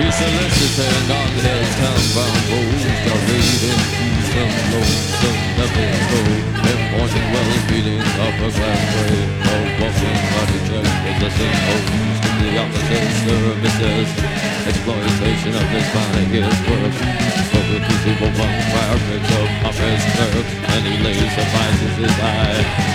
Everything on his tongue bound The Got reading some lonesome episode In Important well beating up a glass tray Oh, walking body check with the same hose To the opposite services Exploitation of his body is work But people his evil one fire breaks up office his And he lays suffices his eye